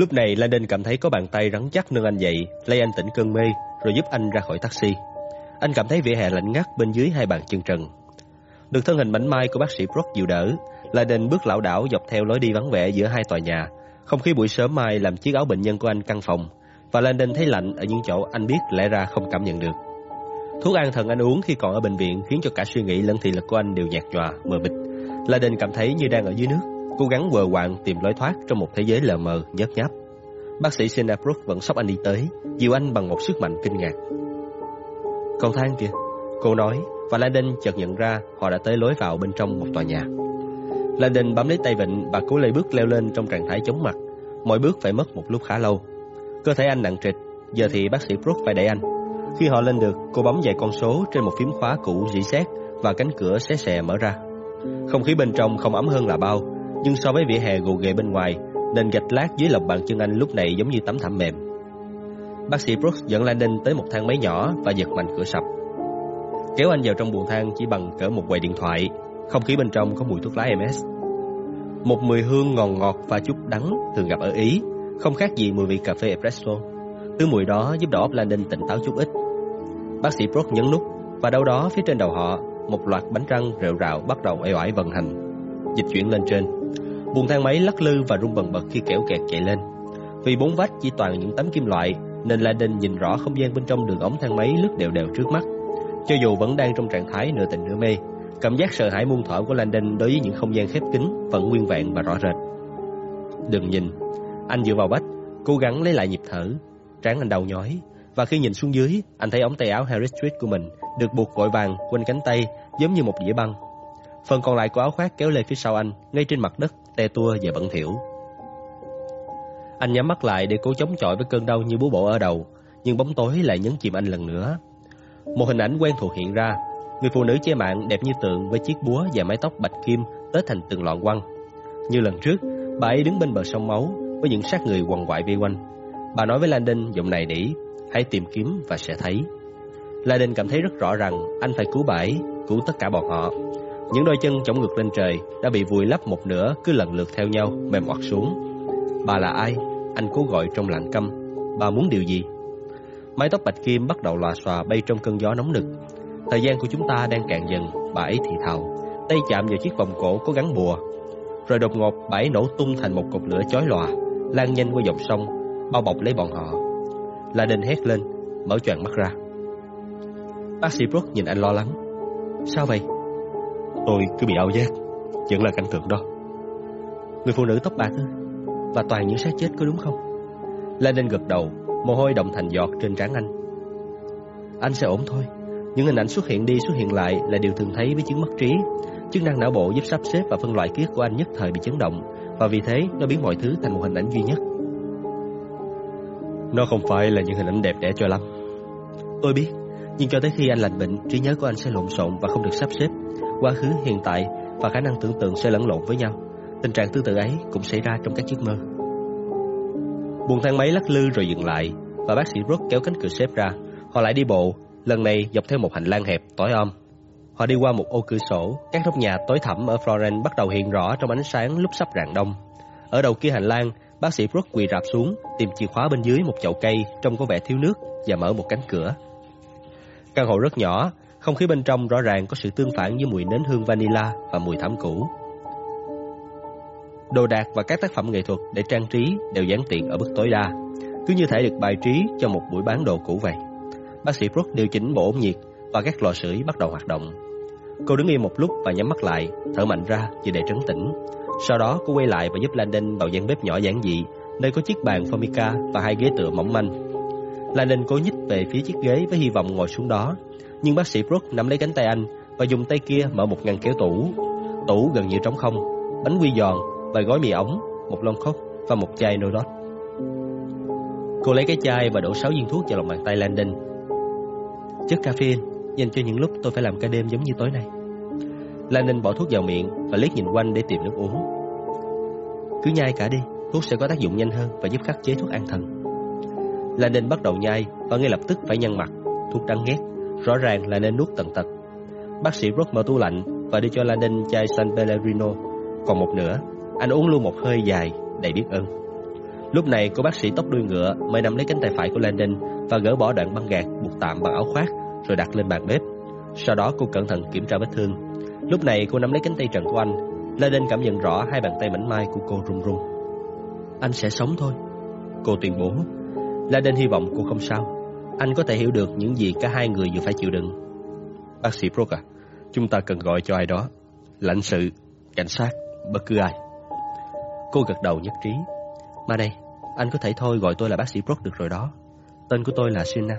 Lúc này Landon cảm thấy có bàn tay rắn chắc nâng anh dậy, lấy anh tỉnh cơn mê, rồi giúp anh ra khỏi taxi. Anh cảm thấy vỉa hè lạnh ngắt bên dưới hai bàn chân trần. Được thân hình mảnh mai của bác sĩ Brock dịu đỡ, Landon bước lảo đảo dọc theo lối đi vắng vẻ giữa hai tòa nhà. Không khí buổi sớm mai làm chiếc áo bệnh nhân của anh căng phòng, và Landon thấy lạnh ở những chỗ anh biết lẽ ra không cảm nhận được. Thuốc an thần anh uống khi còn ở bệnh viện khiến cho cả suy nghĩ lẫn thị lực của anh đều nhạt nhòa, mờ mịt. Landon cảm thấy như đang ở dưới nước, cố gắng quờ quạng tìm lối thoát trong một thế giới lờ mờ, nhớp nháp. Bác sĩ Sinabrook vẫn sóc anh đi tới, dìu anh bằng một sức mạnh kinh ngạc. Cầu thang kìa, cô nói, và Landon chợt nhận ra họ đã tới lối vào bên trong một tòa nhà. Landon bám lấy tay vịnh và cố lấy bước leo lên trong trạng thái chống mặt. Mỗi bước phải mất một lúc khá lâu. Cơ thể anh nặng trịch, giờ thì bác sĩ Brook phải đẩy anh. Khi họ lên được, cô bấm vài con số trên một phím khóa cũ rỉ sét và cánh cửa xé xè mở ra. Không khí bên trong không ấm hơn là bao, nhưng so với vỉa hè gồ ghề bên ngoài, nền gạch lát dưới lòng bàn chân anh lúc này giống như tấm thảm mềm. Bác sĩ Brooks dẫn Landon tới một thang máy nhỏ và giật mạnh cửa sập. Kéo anh vào trong buồng thang chỉ bằng cỡ một quầy điện thoại, không khí bên trong có mùi thuốc lá MS. Một mùi hương ngọt ngọt và chút đắng thường gặp ở Ý, không khác gì mùi vị cà phê espresso. Thứ mùi đó giúp đầu óc Landon tỉnh táo chút ít. Bác sĩ Brooks nhấn nút và đâu đó phía trên đầu họ, một loạt bánh răng rệu rạo bắt đầu eo ỏi vận hành. Dịch chuyển lên trên. Buồng thang máy lắc lư và rung bần bật khi kéo kẹt chạy lên. Vì bốn vách chỉ toàn những tấm kim loại nên Landon nhìn rõ không gian bên trong đường ống thang máy lướt đều đều trước mắt. Cho dù vẫn đang trong trạng thái nửa tỉnh nửa mê, cảm giác sợ hãi muôn thuở của Landon đối với những không gian khép kín vẫn nguyên vẹn và rõ rệt. Đừng nhìn, anh dựa vào vách, cố gắng lấy lại nhịp thở. Trán anh đau nhói, và khi nhìn xuống dưới, anh thấy ống tay áo Harry Street của mình được buộc vội vàng quanh cánh tay giống như một đĩa băng. Phần còn lại của áo khoác kéo lê phía sau anh, ngay trên mặt đất, te tua và bẩn thỉu. Anh nhắm mắt lại để cố chống chọi với cơn đau như búa bổ ở đầu, nhưng bóng tối lại nhấn chìm anh lần nữa. Một hình ảnh quen thuộc hiện ra, người phụ nữ che mạng đẹp như tượng với chiếc búa và mái tóc bạch kim tết thành từng lọn quăng. Như lần trước, bà ấy đứng bên bờ sông máu với những xác người quằn quại vây quanh. Bà nói với Landon giọng này nỉ, hãy tìm kiếm và sẽ thấy. Landon cảm thấy rất rõ rằng anh phải cứu bà ấy, cứu tất cả bọn họ. Những đôi chân chống ngược lên trời đã bị vùi lấp một nửa cứ lần lượt theo nhau, mềm oặt xuống. Bà là ai? Anh cố gọi trong lặng câm. Bà muốn điều gì? Mái tóc bạch kim bắt đầu lòa xòa bay trong cơn gió nóng nực. Thời gian của chúng ta đang cạn dần, bà ấy thì thào. Tay chạm vào chiếc vòng cổ có gắn bùa. Rồi đột ngột bà ấy nổ tung thành một cột lửa chói lòa, lan nhanh qua dòng sông, bao bọc lấy bọn họ. La đình hét lên, mở choàng mắt ra. Bác sĩ Brooks nhìn anh lo lắng. Sao vậy? Tôi cứ bị ảo giác, vẫn là cảnh tượng đó. Người phụ nữ tóc bạc? Và toàn những xác chết có đúng không? La Đinh gật đầu, mồ hôi động thành giọt trên trán anh. Anh sẽ ổn thôi. Những hình ảnh xuất hiện đi xuất hiện lại là điều thường thấy với chứng mất trí. Chức năng não bộ giúp sắp xếp và phân loại ký ức của anh nhất thời bị chấn động, và vì thế nó biến mọi thứ thành một hình ảnh duy nhất. Nó không phải là những hình ảnh đẹp đẽ cho lắm. Tôi biết, nhưng cho tới khi anh lành bệnh, trí nhớ của anh sẽ lộn xộn và không được sắp xếp. Quá khứ, hiện tại và khả năng tưởng tượng sẽ lẫn lộn với nhau. Tình trạng tương tự ấy cũng xảy ra trong các giấc mơ. Buồng thang máy lắc lư rồi dừng lại, và bác sĩ Brooke kéo cánh cửa xếp ra. Họ lại đi bộ, lần này dọc theo một hành lang hẹp, tối om. Họ đi qua một ô cửa sổ, các nóc nhà tối thẳm ở Florence bắt đầu hiện rõ trong ánh sáng lúc sắp rạng đông. Ở đầu kia hành lang, bác sĩ Brooke quỳ rạp xuống, tìm chìa khóa bên dưới một chậu cây trông có vẻ thiếu nước và mở một cánh cửa. Căn hộ rất nhỏ, không khí bên trong rõ ràng có sự tương phản với mùi nến hương vanilla và mùi thảm cũ. Đồ đạc và các tác phẩm nghệ thuật để trang trí đều giản tiện ở mức tối đa, cứ như thể được bài trí cho một buổi bán đồ cũ vậy. Bác sĩ Brooke điều chỉnh bộ ổn nhiệt và các lò sưởi bắt đầu hoạt động. Cô đứng yên một lúc và nhắm mắt lại, thở mạnh ra như để trấn tĩnh. Sau đó cô quay lại và giúp Landon vào gian bếp nhỏ giản dị, nơi có chiếc bàn formica và hai ghế tựa mỏng manh. Landon cố nhích về phía chiếc ghế với hy vọng ngồi xuống đó, nhưng bác sĩ Brooke nắm lấy cánh tay anh và dùng tay kia mở một ngăn kéo tủ. Tủ gần như trống không, bánh quy giòn, vài gói mì ống, một lon coke và một chai Nodot. Cô lấy cái chai và đổ sáu viên thuốc vào lòng bàn tay Landon. Chất caffeine dành cho những lúc tôi phải làm ca đêm giống như tối nay. Landon bỏ thuốc vào miệng và liếc nhìn quanh để tìm nước uống. Cứ nhai cả đi, thuốc sẽ có tác dụng nhanh hơn và giúp khắc chế thuốc an thần. Landon bắt đầu nhai và ngay lập tức phải nhăn mặt, thuốc đắng ghét, rõ ràng là nên nuốt tận tật. Bác sĩ Brock mở tủ lạnh và đưa cho Landon chai San Pellegrino, còn một nửa, anh uống luôn một hơi dài, đầy biết ơn. Lúc này cô bác sĩ tóc đuôi ngựa mới nắm lấy cánh tay phải của Landon và gỡ bỏ đoạn băng gạc buộc tạm bằng áo khoác rồi đặt lên bàn bếp. Sau đó cô cẩn thận kiểm tra vết thương. Lúc này cô nắm lấy cánh tay trần của anh. Landon cảm nhận rõ hai bàn tay mảnh mai của cô run run. Anh sẽ sống thôi. Cô tuyên bố. Landon hy vọng cô không sao. Anh có thể hiểu được những gì cả hai người vừa phải chịu đựng. Bác sĩ Brooke à, chúng ta cần gọi cho ai đó. Lãnh sự, cảnh sát, bất cứ ai. Cô gật đầu nhất trí. Mà đây, anh có thể thôi gọi tôi là bác sĩ Brooke được rồi đó. Tên của tôi là Sina.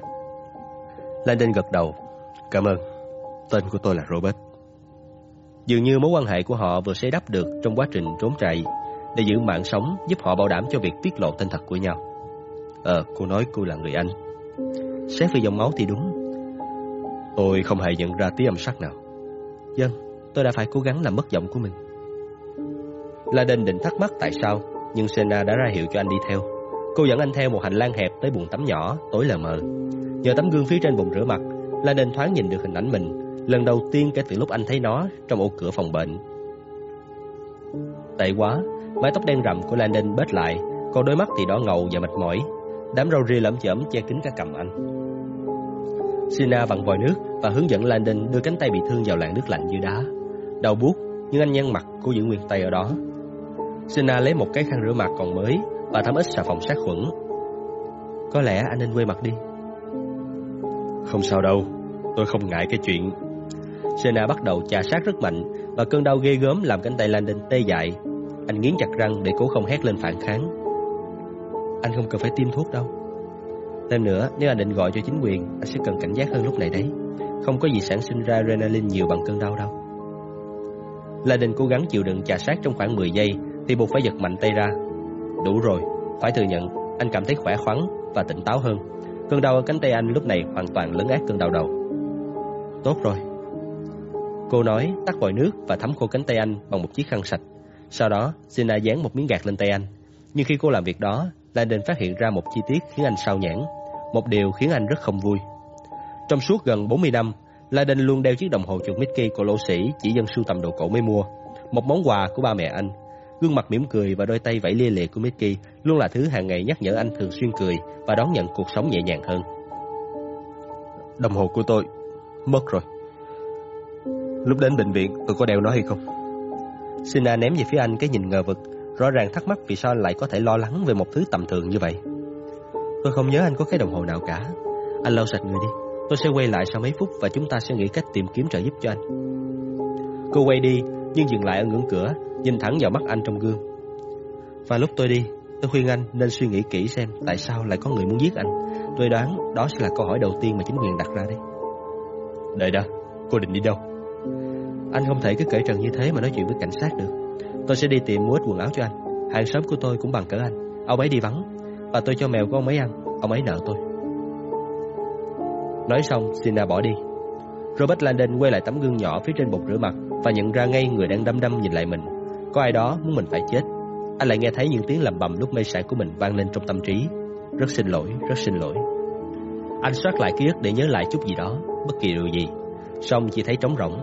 Landon gật đầu. Cảm ơn. Tên của tôi là Robert. Dường như mối quan hệ của họ vừa xây đắp được trong quá trình trốn chạy để giữ mạng sống giúp họ bảo đảm cho việc tiết lộ tên thật của nhau. Ờ, cô nói cô là người Anh. Xét về dòng máu thì đúng. Tôi không hề nhận ra tí âm sắc nào. Dân, tôi đã phải cố gắng làm mất giọng của mình. Laden định thắc mắc tại sao, nhưng Sena đã ra hiệu cho anh đi theo. Cô dẫn anh theo một hành lang hẹp tới buồng tắm nhỏ, tối lờ mờ. Nhờ tấm gương phía trên bồn rửa mặt, Laden thoáng nhìn được hình ảnh mình, lần đầu tiên kể từ lúc anh thấy nó trong ô cửa phòng bệnh. Tệ quá, mái tóc đen rậm của Landon bết lại, còn đôi mắt thì đỏ ngầu và mệt mỏi. Đám râu ria lẩm chởm che kín cả cầm anh. Sina vặn vòi nước và hướng dẫn Landon đưa cánh tay bị thương vào làn nước lạnh như đá. Đau buốt, nhưng anh nhăn mặt cố giữ nguyên tay ở đó. Sina lấy một cái khăn rửa mặt còn mới và thấm ít xà phòng sát khuẩn. Có lẽ anh nên quay mặt đi. Không sao đâu, tôi không ngại cái chuyện. Sena bắt đầu chà sát rất mạnh và cơn đau ghê gớm làm cánh tay Landon tê dại. Anh nghiến chặt răng để cố không hét lên phản kháng. Anh không cần phải tiêm thuốc đâu. Thêm nữa, nếu anh định gọi cho chính quyền, anh sẽ cần cảnh giác hơn lúc này đấy. Không có gì sản sinh ra adrenaline nhiều bằng cơn đau đâu. Landon cố gắng chịu đựng chà sát trong khoảng 10 giây thì buộc phải giật mạnh tay ra. Đủ rồi, phải thừa nhận, anh cảm thấy khỏe khoắn và tỉnh táo hơn. Cơn đau ở cánh tay anh lúc này hoàn toàn lấn át cơn đau đầu. Tốt rồi. Cô nói tắt vòi nước và thấm khô cánh tay anh bằng một chiếc khăn sạch. Sau đó, Sina dán một miếng gạt lên tay anh. Nhưng khi cô làm việc đó, Landon phát hiện ra một chi tiết khiến anh sao nhãn. Một điều khiến anh rất không vui. Trong suốt gần 40 năm, Landon luôn đeo chiếc đồng hồ chuột Mickey của lỗ sĩ chỉ dân sưu tầm đồ cổ mới mua. Một món quà của ba mẹ anh Gương mặt mỉm cười và đôi tay vẫy lia lịa của Mickey luôn là thứ hàng ngày nhắc nhở anh thường xuyên cười và đón nhận cuộc sống nhẹ nhàng hơn. Đồng hồ của tôi mất rồi. Lúc đến bệnh viện, tôi có đeo nó hay không? Sina ném về phía anh cái nhìn ngờ vực, rõ ràng thắc mắc vì sao anh lại có thể lo lắng về một thứ tầm thường như vậy. Tôi không nhớ anh có cái đồng hồ nào cả. Anh lau sạch người đi. Tôi sẽ quay lại sau mấy phút và chúng ta sẽ nghĩ cách tìm kiếm trợ giúp cho anh. Cô quay đi, nhưng dừng lại ở ngưỡng cửa nhìn thẳng vào mắt anh trong gương. Và lúc tôi đi, tôi khuyên anh nên suy nghĩ kỹ xem tại sao lại có người muốn giết anh. Tôi đoán đó sẽ là câu hỏi đầu tiên mà chính quyền đặt ra đấy. Đợi đã, cô định đi đâu? Anh không thể cứ cởi trần như thế mà nói chuyện với cảnh sát được. Tôi sẽ đi tìm mua ít quần áo cho anh. Hàng xóm của tôi cũng bằng cỡ anh. Ông ấy đi vắng, và tôi cho mèo của ông ấy ăn. Ông ấy nợ tôi. Nói xong, Sina bỏ đi. Robert Landon quay lại tấm gương nhỏ phía trên bột rửa mặt và nhận ra ngay người đang đăm đăm nhìn lại mình. Có ai đó muốn mình phải chết Anh lại nghe thấy những tiếng lầm bầm lúc mê sảng của mình vang lên trong tâm trí Rất xin lỗi, rất xin lỗi Anh soát lại ký ức để nhớ lại chút gì đó Bất kỳ điều gì Xong chỉ thấy trống rỗng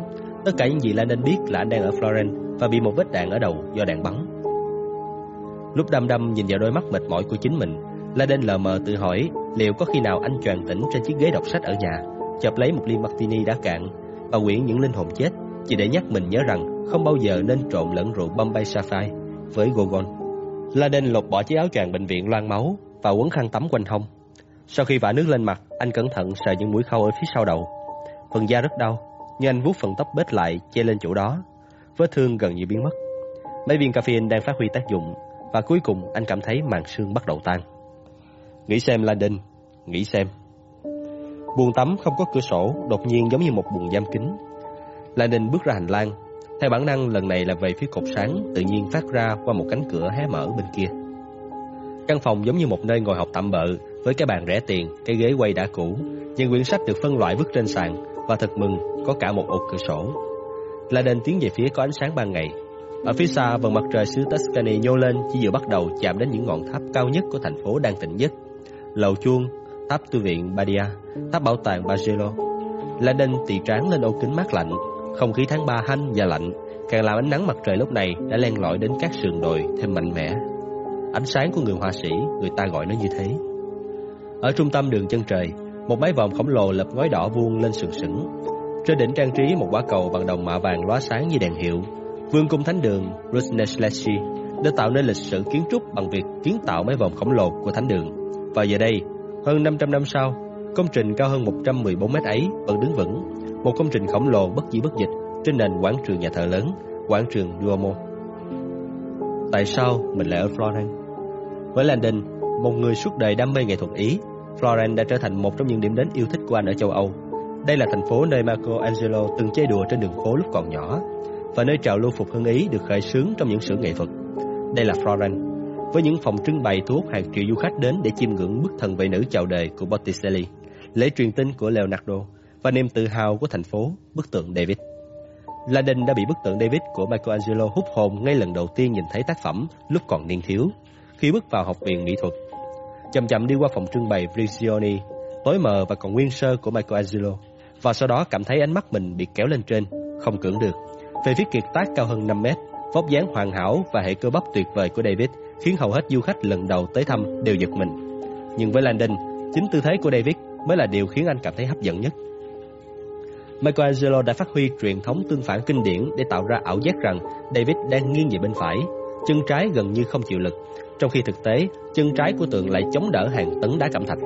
Tất cả những gì Lan nên biết là anh đang ở Florence Và bị một vết đạn ở đầu do đạn bắn Lúc đăm đăm nhìn vào đôi mắt mệt mỏi của chính mình Laden lờ mờ tự hỏi liệu có khi nào anh choàng tỉnh trên chiếc ghế đọc sách ở nhà, chập lấy một ly martini đã cạn và quyển những linh hồn chết chỉ để nhắc mình nhớ rằng không bao giờ nên trộn lẫn rượu Bombay Sapphire với Gogon. Laden lột bỏ chiếc áo choàng bệnh viện loang máu và quấn khăn tắm quanh hông. Sau khi vả nước lên mặt, anh cẩn thận sờ những mũi khâu ở phía sau đầu. Phần da rất đau, nhưng anh vuốt phần tóc bết lại che lên chỗ đó. Vết thương gần như biến mất. Mấy viên caffeine đang phát huy tác dụng và cuối cùng anh cảm thấy màng xương bắt đầu tan. Nghĩ xem Landon, nghĩ xem. Buồng tắm không có cửa sổ, đột nhiên giống như một buồng giam kín. Landon bước ra hành lang, theo bản năng lần này là về phía cột sáng tự nhiên phát ra qua một cánh cửa hé mở bên kia. Căn phòng giống như một nơi ngồi học tạm bợ với cái bàn rẻ tiền, cái ghế quay đã cũ, những quyển sách được phân loại vứt trên sàn và thật mừng có cả một ô cửa sổ. La đền tiến về phía có ánh sáng ban ngày. Ở phía xa vầng mặt trời xứ Tuscany nhô lên chỉ vừa bắt đầu chạm đến những ngọn tháp cao nhất của thành phố đang tỉnh giấc. Lầu chuông, tháp tu viện Badia, tháp bảo tàng Bargello. La đền tì tráng lên ô kính mát lạnh không khí tháng 3 hanh và lạnh, càng làm ánh nắng mặt trời lúc này đã len lỏi đến các sườn đồi thêm mạnh mẽ. ánh sáng của người họa sĩ, người ta gọi nó như thế. Ở trung tâm đường chân trời, một mái vòm khổng lồ lập ngói đỏ vuông lên sừng sững. Trên đỉnh trang trí một quả cầu bằng đồng mạ vàng lóa sáng như đèn hiệu. Vương cung thánh đường Rusneshleshi đã tạo nên lịch sử kiến trúc bằng việc kiến tạo mái vòm khổng lồ của thánh đường. Và giờ đây, hơn 500 năm sau, công trình cao hơn 114 mét ấy vẫn đứng vững, một công trình khổng lồ bất di bất dịch trên nền quảng trường nhà thờ lớn, quảng trường Duomo. Tại sao mình lại ở Florence? Với Landon, một người suốt đời đam mê nghệ thuật Ý, Florence đã trở thành một trong những điểm đến yêu thích của anh ở châu Âu. Đây là thành phố nơi Marco Angelo từng chơi đùa trên đường phố lúc còn nhỏ, và nơi trào lưu phục hưng Ý được khởi xướng trong những xưởng nghệ thuật. Đây là Florence, với những phòng trưng bày thu hút hàng triệu du khách đến để chiêm ngưỡng bức thần vệ nữ chào đời của Botticelli, lễ truyền tin của Leonardo và niềm tự hào của thành phố, bức tượng David. Landon đã bị bức tượng David của Michelangelo hút hồn ngay lần đầu tiên nhìn thấy tác phẩm lúc còn niên thiếu, khi bước vào học viện mỹ thuật. Chậm chậm đi qua phòng trưng bày Brigioni, tối mờ và còn nguyên sơ của Michelangelo, và sau đó cảm thấy ánh mắt mình bị kéo lên trên, không cưỡng được. Về phía kiệt tác cao hơn 5 mét, vóc dáng hoàn hảo và hệ cơ bắp tuyệt vời của David khiến hầu hết du khách lần đầu tới thăm đều giật mình. Nhưng với Landon, chính tư thế của David mới là điều khiến anh cảm thấy hấp dẫn nhất. Michelangelo đã phát huy truyền thống tương phản kinh điển để tạo ra ảo giác rằng David đang nghiêng về bên phải, chân trái gần như không chịu lực, trong khi thực tế chân trái của tượng lại chống đỡ hàng tấn đá cẩm thạch.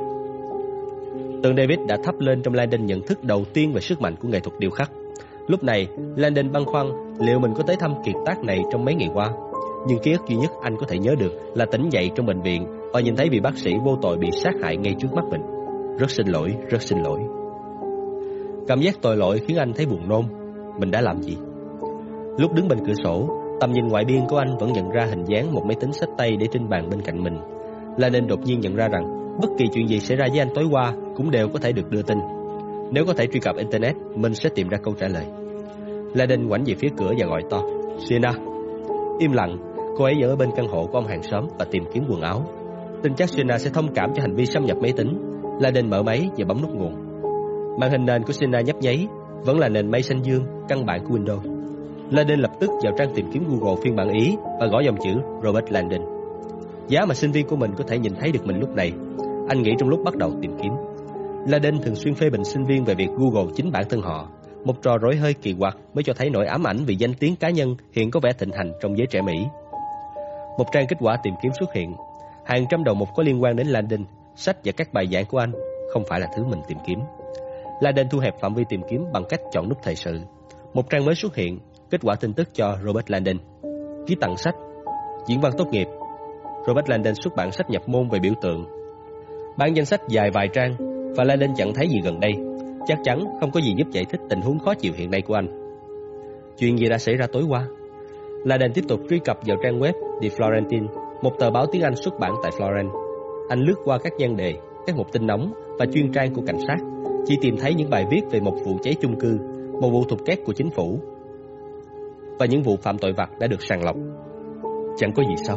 Tượng David đã thắp lên trong Landon nhận thức đầu tiên về sức mạnh của nghệ thuật điêu khắc. Lúc này, Landon băn khoăn liệu mình có tới thăm kiệt tác này trong mấy ngày qua. Nhưng ký ức duy nhất anh có thể nhớ được là tỉnh dậy trong bệnh viện và nhìn thấy vị bác sĩ vô tội bị sát hại ngay trước mắt mình. Rất xin lỗi, rất xin lỗi. Cảm giác tội lỗi khiến anh thấy buồn nôn. Mình đã làm gì? Lúc đứng bên cửa sổ, tầm nhìn ngoại biên của anh vẫn nhận ra hình dáng một máy tính sách tay để trên bàn bên cạnh mình. Là nên đột nhiên nhận ra rằng bất kỳ chuyện gì xảy ra với anh tối qua cũng đều có thể được đưa tin. Nếu có thể truy cập internet, mình sẽ tìm ra câu trả lời. La Đinh ngoảnh về phía cửa và gọi to, "Sina." Im lặng, cô ấy vẫn ở bên căn hộ của ông hàng xóm và tìm kiếm quần áo. Tin chắc Sina sẽ thông cảm cho hành vi xâm nhập máy tính. La Đinh mở máy và bấm nút nguồn. Màn hình nền của Sina nhấp nháy, vẫn là nền máy xanh dương, căn bản của Windows. Landon lập tức vào trang tìm kiếm Google phiên bản Ý và gõ dòng chữ Robert Landon. Giá mà sinh viên của mình có thể nhìn thấy được mình lúc này, anh nghĩ trong lúc bắt đầu tìm kiếm. Landon thường xuyên phê bình sinh viên về việc Google chính bản thân họ, một trò rối hơi kỳ quặc mới cho thấy nỗi ám ảnh vì danh tiếng cá nhân hiện có vẻ thịnh hành trong giới trẻ Mỹ. Một trang kết quả tìm kiếm xuất hiện, hàng trăm đầu mục có liên quan đến Landon, sách và các bài giảng của anh không phải là thứ mình tìm kiếm. Landon thu hẹp phạm vi tìm kiếm bằng cách chọn nút thời sự. Một trang mới xuất hiện, kết quả tin tức cho Robert Landon. Ký tặng sách, diễn văn tốt nghiệp. Robert Landon xuất bản sách nhập môn về biểu tượng. Bản danh sách dài vài trang và Landon chẳng thấy gì gần đây. Chắc chắn không có gì giúp giải thích tình huống khó chịu hiện nay của anh. Chuyện gì đã xảy ra tối qua? Landon tiếp tục truy cập vào trang web The Florentine, một tờ báo tiếng Anh xuất bản tại Florence. Anh lướt qua các nhan đề, các mục tin nóng và chuyên trang của cảnh sát chỉ tìm thấy những bài viết về một vụ cháy chung cư, một vụ thục két của chính phủ và những vụ phạm tội vặt đã được sàng lọc. Chẳng có gì sao.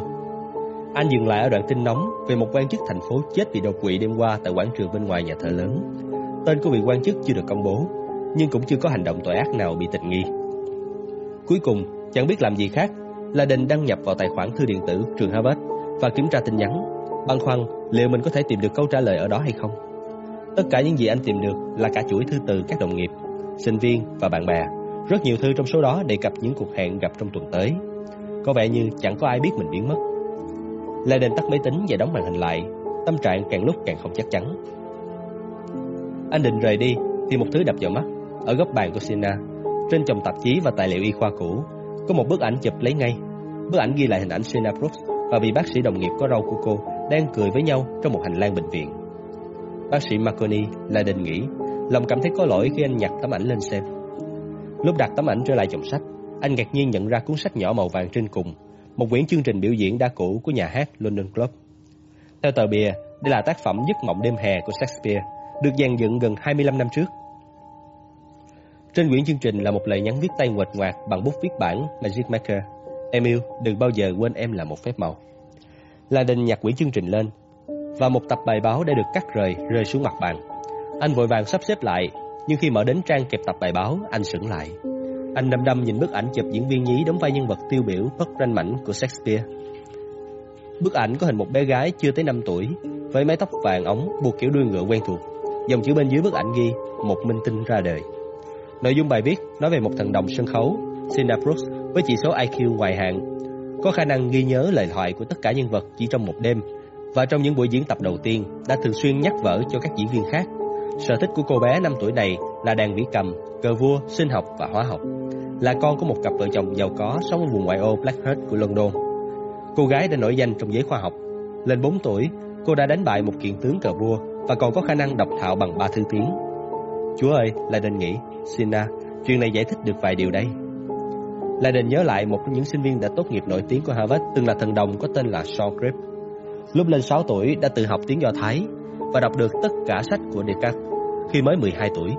Anh dừng lại ở đoạn tin nóng về một quan chức thành phố chết vì đột quỵ đêm qua tại quảng trường bên ngoài nhà thờ lớn. Tên của vị quan chức chưa được công bố, nhưng cũng chưa có hành động tội ác nào bị tình nghi. Cuối cùng, chẳng biết làm gì khác, là Đình đăng nhập vào tài khoản thư điện tử trường Harvard và kiểm tra tin nhắn, băn khoăn liệu mình có thể tìm được câu trả lời ở đó hay không. Tất cả những gì anh tìm được là cả chuỗi thư từ các đồng nghiệp, sinh viên và bạn bè. Rất nhiều thư trong số đó đề cập những cuộc hẹn gặp trong tuần tới. Có vẻ như chẳng có ai biết mình biến mất. Lê Đền tắt máy tính và đóng màn hình lại, tâm trạng càng lúc càng không chắc chắn. Anh định rời đi thì một thứ đập vào mắt ở góc bàn của Sina. Trên chồng tạp chí và tài liệu y khoa cũ, có một bức ảnh chụp lấy ngay. Bức ảnh ghi lại hình ảnh Sina Brooks và vị bác sĩ đồng nghiệp có râu của cô đang cười với nhau trong một hành lang bệnh viện. Bác sĩ Marconi là định nghĩ, lòng cảm thấy có lỗi khi anh nhặt tấm ảnh lên xem. Lúc đặt tấm ảnh trở lại chồng sách, anh ngạc nhiên nhận ra cuốn sách nhỏ màu vàng trên cùng, một quyển chương trình biểu diễn đa cũ của nhà hát London Club. Theo tờ bìa, đây là tác phẩm Giấc mộng đêm hè của Shakespeare, được dàn dựng gần 25 năm trước. Trên quyển chương trình là một lời nhắn viết tay nguệch ngoạc bằng bút viết bản Magic Maker. Emil, đừng bao giờ quên em là một phép màu. La Đình nhặt quyển chương trình lên, và một tập bài báo đã được cắt rời rơi xuống mặt bàn. Anh vội vàng sắp xếp lại, nhưng khi mở đến trang kẹp tập bài báo, anh sững lại. Anh đăm đăm nhìn bức ảnh chụp diễn viên nhí đóng vai nhân vật tiêu biểu bất ranh mảnh của Shakespeare. Bức ảnh có hình một bé gái chưa tới 5 tuổi, với mái tóc vàng ống buộc kiểu đuôi ngựa quen thuộc. Dòng chữ bên dưới bức ảnh ghi một minh tinh ra đời. Nội dung bài viết nói về một thần đồng sân khấu, Sina Brooks với chỉ số IQ ngoài hạng, có khả năng ghi nhớ lời thoại của tất cả nhân vật chỉ trong một đêm và trong những buổi diễn tập đầu tiên đã thường xuyên nhắc vở cho các diễn viên khác. Sở thích của cô bé 5 tuổi này là đàn vĩ cầm, cờ vua, sinh học và hóa học. Là con của một cặp vợ chồng giàu có sống ở vùng ngoại ô Blackheath của London. Cô gái đã nổi danh trong giới khoa học. Lên 4 tuổi, cô đã đánh bại một kiện tướng cờ vua và còn có khả năng đọc thạo bằng ba thứ tiếng. Chúa ơi, là đền nghĩ, Sina, à, chuyện này giải thích được vài điều đây. Là đền nhớ lại một trong những sinh viên đã tốt nghiệp nổi tiếng của Harvard từng là thần đồng có tên là Sean Grip. Lúc lên 6 tuổi đã tự học tiếng Do Thái và đọc được tất cả sách của Descartes khi mới 12 tuổi.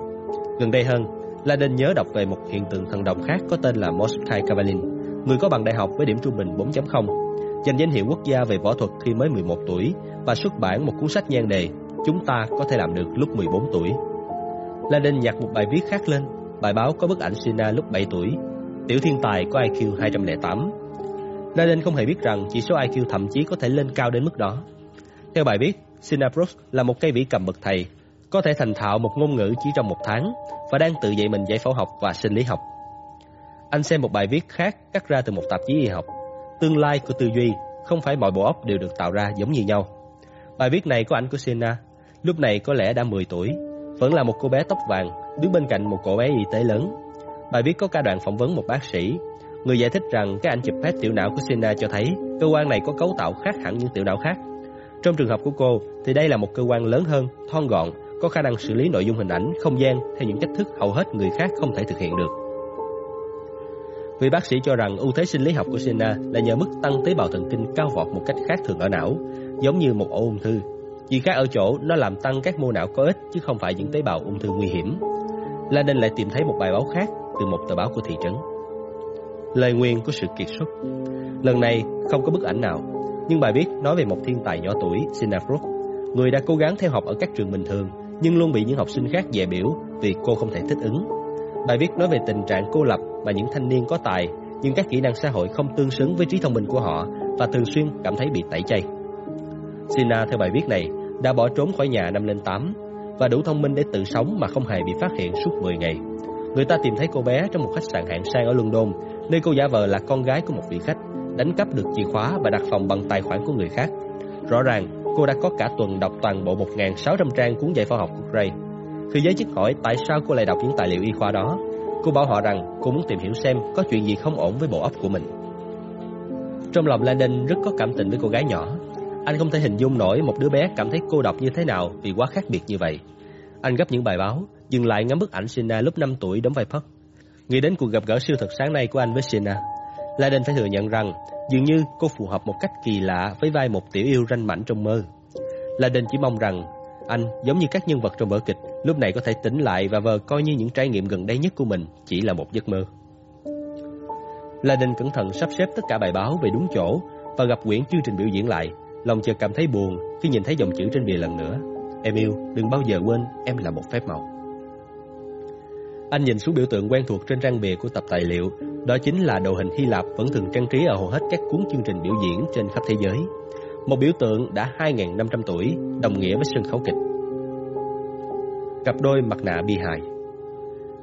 Gần đây hơn, La Laden nhớ đọc về một hiện tượng thần đồng khác có tên là Moskai Kavalin, người có bằng đại học với điểm trung bình 4.0, giành danh hiệu quốc gia về võ thuật khi mới 11 tuổi và xuất bản một cuốn sách nhan đề Chúng ta có thể làm được lúc 14 tuổi. La Laden nhặt một bài viết khác lên, bài báo có bức ảnh Sina lúc 7 tuổi, tiểu thiên tài có IQ 208. La Laden không hề biết rằng chỉ số IQ thậm chí có thể lên cao đến mức đó. Theo bài viết, Sina Brooks là một cây vĩ cầm bậc thầy, có thể thành thạo một ngôn ngữ chỉ trong một tháng và đang tự dạy mình giải phẫu học và sinh lý học. Anh xem một bài viết khác cắt ra từ một tạp chí y học. Tương lai của tư duy, không phải mọi bộ óc đều được tạo ra giống như nhau. Bài viết này có ảnh của Sina, lúc này có lẽ đã 10 tuổi, vẫn là một cô bé tóc vàng, đứng bên cạnh một cậu bé y tế lớn. Bài viết có ca đoạn phỏng vấn một bác sĩ, người giải thích rằng cái ảnh chụp phép tiểu não của Sina cho thấy cơ quan này có cấu tạo khác hẳn những tiểu não khác. Trong trường hợp của cô thì đây là một cơ quan lớn hơn, thon gọn, có khả năng xử lý nội dung hình ảnh, không gian theo những cách thức hầu hết người khác không thể thực hiện được. Vị bác sĩ cho rằng ưu thế sinh lý học của Sina là nhờ mức tăng tế bào thần kinh cao vọt một cách khác thường ở não, giống như một ổ ung thư. Chỉ khác ở chỗ nó làm tăng các mô não có ích chứ không phải những tế bào ung thư nguy hiểm. La nên lại tìm thấy một bài báo khác từ một tờ báo của thị trấn. Lời nguyên của sự kiệt xuất. Lần này không có bức ảnh nào, nhưng bài viết nói về một thiên tài nhỏ tuổi, Sina Brooke, người đã cố gắng theo học ở các trường bình thường nhưng luôn bị những học sinh khác dè biểu vì cô không thể thích ứng. Bài viết nói về tình trạng cô lập mà những thanh niên có tài nhưng các kỹ năng xã hội không tương xứng với trí thông minh của họ và thường xuyên cảm thấy bị tẩy chay. Sina theo bài viết này đã bỏ trốn khỏi nhà năm lên 8 và đủ thông minh để tự sống mà không hề bị phát hiện suốt 10 ngày. Người ta tìm thấy cô bé trong một khách sạn hạng sang ở London, nơi cô giả vờ là con gái của một vị khách, đánh cắp được chìa khóa và đặt phòng bằng tài khoản của người khác. Rõ ràng, cô đã có cả tuần đọc toàn bộ 1.600 trang cuốn dạy khoa học của Gray. Khi giới chức hỏi tại sao cô lại đọc những tài liệu y khoa đó, cô bảo họ rằng cô muốn tìm hiểu xem có chuyện gì không ổn với bộ óc của mình. Trong lòng Landon rất có cảm tình với cô gái nhỏ. Anh không thể hình dung nổi một đứa bé cảm thấy cô độc như thế nào vì quá khác biệt như vậy. Anh gấp những bài báo, dừng lại ngắm bức ảnh Sina lúc 5 tuổi đóng vai Puck. Nghĩ đến cuộc gặp gỡ siêu thực sáng nay của anh với Sina, La Đen phải thừa nhận rằng Dường như cô phù hợp một cách kỳ lạ với vai một tiểu yêu ranh mảnh trong mơ. La Đen chỉ mong rằng anh, giống như các nhân vật trong vở kịch, lúc này có thể tỉnh lại và vờ coi như những trải nghiệm gần đây nhất của mình chỉ là một giấc mơ. La Đen cẩn thận sắp xếp tất cả bài báo về đúng chỗ và gặp quyển chương trình biểu diễn lại, lòng chợt cảm thấy buồn khi nhìn thấy dòng chữ trên bìa lần nữa. Em yêu, đừng bao giờ quên em là một phép màu. Anh nhìn xuống biểu tượng quen thuộc trên trang bìa của tập tài liệu đó chính là đồ hình Hy Lạp vẫn thường trang trí ở hầu hết các cuốn chương trình biểu diễn trên khắp thế giới. Một biểu tượng đã 2.500 tuổi, đồng nghĩa với sân khấu kịch. Cặp đôi mặt nạ bi hài